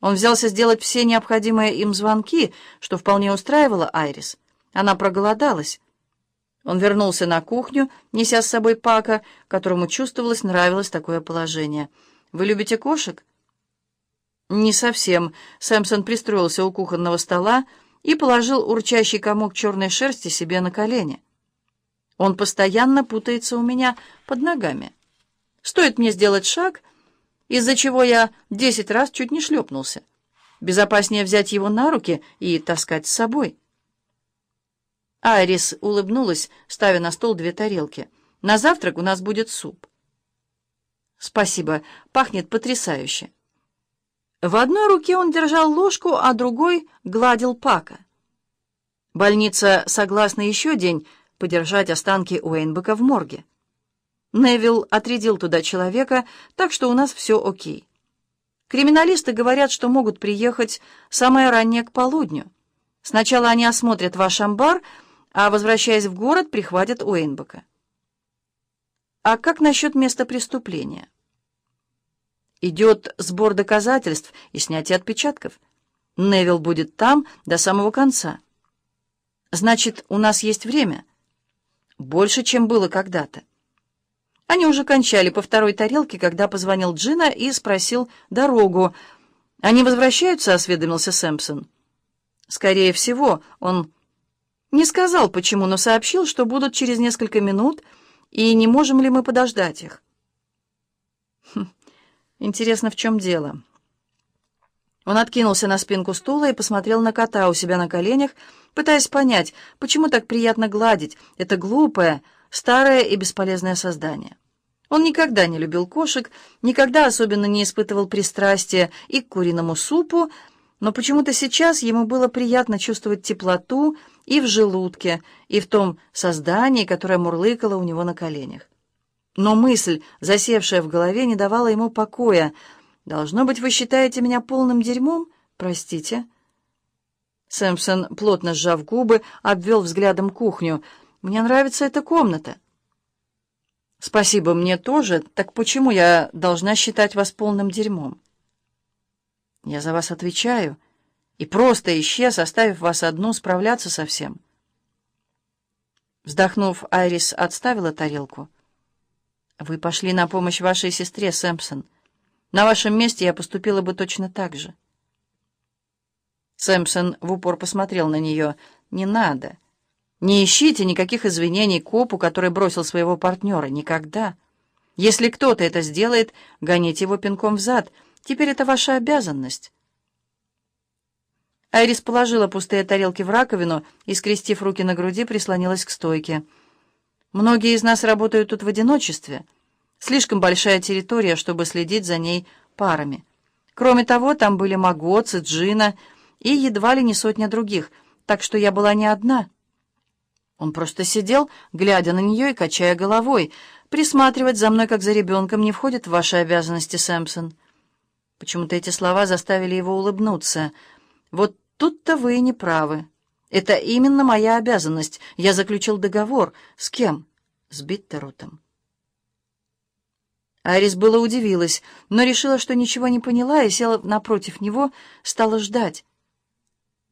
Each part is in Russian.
Он взялся сделать все необходимые им звонки, что вполне устраивало Айрис. Она проголодалась. Он вернулся на кухню, неся с собой Пака, которому чувствовалось, нравилось такое положение. «Вы любите кошек?» «Не совсем». Сэмпсон пристроился у кухонного стола и положил урчащий комок черной шерсти себе на колени. «Он постоянно путается у меня под ногами. Стоит мне сделать шаг, из-за чего я десять раз чуть не шлепнулся. Безопаснее взять его на руки и таскать с собой». Айрис улыбнулась, ставя на стол две тарелки. «На завтрак у нас будет суп». «Спасибо, пахнет потрясающе». В одной руке он держал ложку, а другой гладил Пака. Больница согласна еще день подержать останки Уэйнбека в морге. Невилл отрядил туда человека, так что у нас все окей. Криминалисты говорят, что могут приехать самое раннее к полудню. Сначала они осмотрят ваш амбар, а, возвращаясь в город, прихватят Уэйнбека. А как насчет места преступления? Идет сбор доказательств и снятие отпечатков. Невил будет там до самого конца. Значит, у нас есть время. Больше, чем было когда-то. Они уже кончали по второй тарелке, когда позвонил Джина и спросил дорогу. «Они возвращаются?» — осведомился Сэмпсон. «Скорее всего, он не сказал, почему, но сообщил, что будут через несколько минут, и не можем ли мы подождать их. Хм, интересно, в чем дело? Он откинулся на спинку стула и посмотрел на кота у себя на коленях, пытаясь понять, почему так приятно гладить это глупое, старое и бесполезное создание. Он никогда не любил кошек, никогда особенно не испытывал пристрастия и к куриному супу, но почему-то сейчас ему было приятно чувствовать теплоту и в желудке, и в том создании, которое мурлыкало у него на коленях. Но мысль, засевшая в голове, не давала ему покоя. «Должно быть, вы считаете меня полным дерьмом? Простите». Сэмпсон, плотно сжав губы, обвел взглядом кухню. «Мне нравится эта комната». «Спасибо, мне тоже. Так почему я должна считать вас полным дерьмом?» Я за вас отвечаю. И просто исчез, оставив вас одну справляться со всем. Вздохнув, Айрис отставила тарелку. Вы пошли на помощь вашей сестре, Сэмпсон. На вашем месте я поступила бы точно так же. Сэмпсон в упор посмотрел на нее. «Не надо. Не ищите никаких извинений копу, который бросил своего партнера. Никогда. Если кто-то это сделает, гоните его пинком в зад — Теперь это ваша обязанность». Айрис положила пустые тарелки в раковину и, скрестив руки на груди, прислонилась к стойке. «Многие из нас работают тут в одиночестве. Слишком большая территория, чтобы следить за ней парами. Кроме того, там были Магоцы, Джина и едва ли не сотня других, так что я была не одна». Он просто сидел, глядя на нее и качая головой. «Присматривать за мной, как за ребенком, не входит в ваши обязанности, Сэмпсон». Почему-то эти слова заставили его улыбнуться. «Вот тут-то вы и не правы. Это именно моя обязанность. Я заключил договор. С кем? С Биттерутом». Арис было удивилась, но решила, что ничего не поняла, и села напротив него, стала ждать,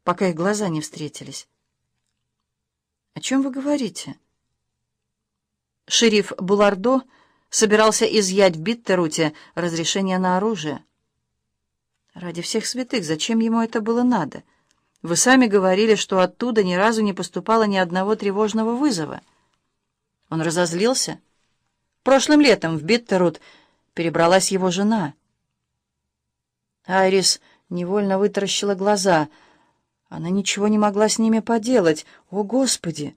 пока их глаза не встретились. «О чем вы говорите?» Шериф Булардо собирался изъять в Биттеруте разрешение на оружие. Ради всех святых, зачем ему это было надо? Вы сами говорили, что оттуда ни разу не поступало ни одного тревожного вызова. Он разозлился. Прошлым летом в Биттерут перебралась его жена. Айрис невольно вытаращила глаза. Она ничего не могла с ними поделать. О, Господи!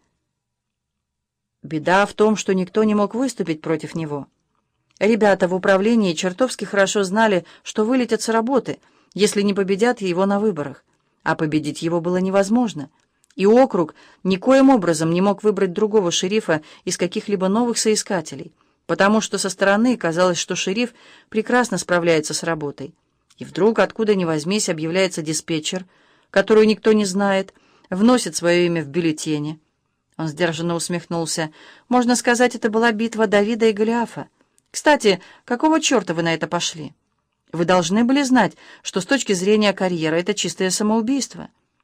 Беда в том, что никто не мог выступить против него. Ребята в управлении чертовски хорошо знали, что вылетят с работы, если не победят его на выборах. А победить его было невозможно. И округ никоим образом не мог выбрать другого шерифа из каких-либо новых соискателей, потому что со стороны казалось, что шериф прекрасно справляется с работой. И вдруг, откуда ни возьмись, объявляется диспетчер, которую никто не знает, вносит свое имя в бюллетени. Он сдержанно усмехнулся. Можно сказать, это была битва Давида и Голиафа. Кстати, какого черта вы на это пошли? Вы должны были знать, что с точки зрения карьеры это чистое самоубийство.